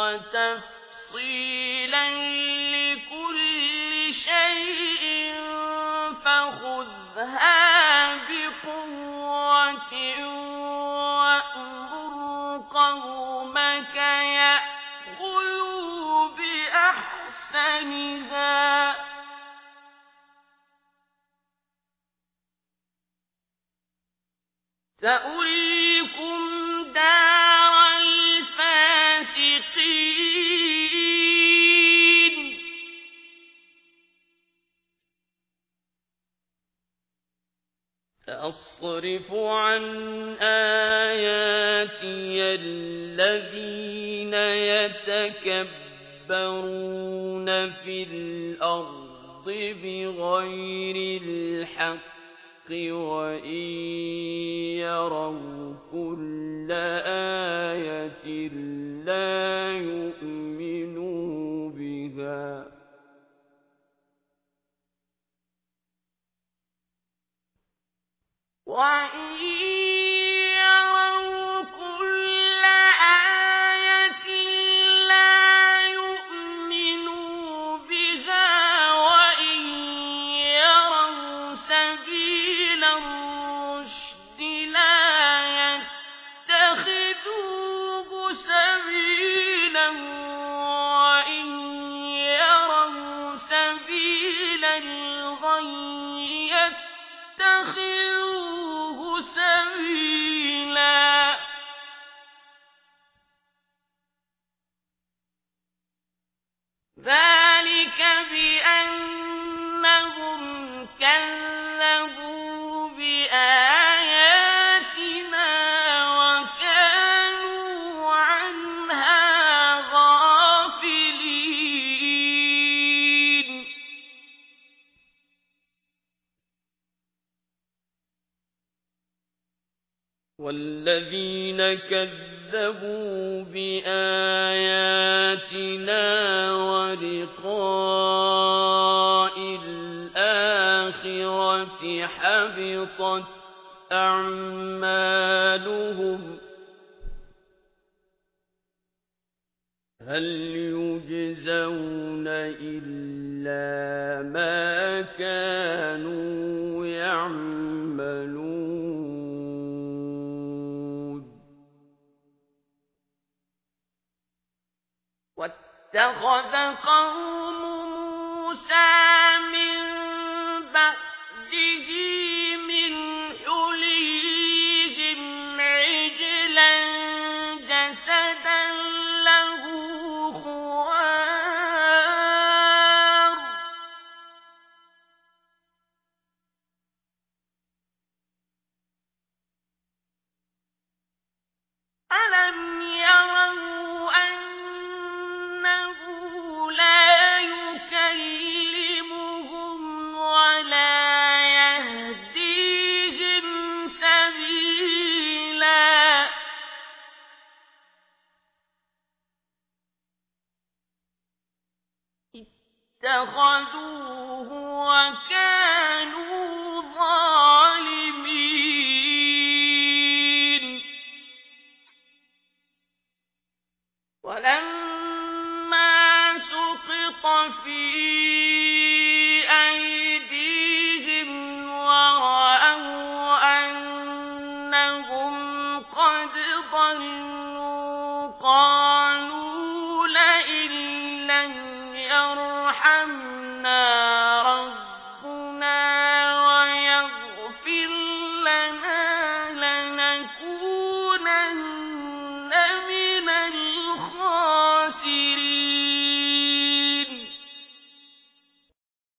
وتفصيلا لكل شيء فخذها بقوة وأمر قومك يأخذوا بأحسنها. سأريكم سأصرف عن آياتي الذين يتكبرون في الأرض بغير الحق وإن يروا كل آية وإن ذلك بأنهم كذبوا بآياتنا وكانوا عنها غافلين. والذين كذبوا بآياتنا حبطت أعمالهم. هل يجزون إلا ما كانوا يعملون؟ واتخذ قوم موسى من اتخذوه وكانوا ظالمين. ولما سقط في أيديهم ورأوا أنهم قد ضلوا قالوا أرحمنا ربنا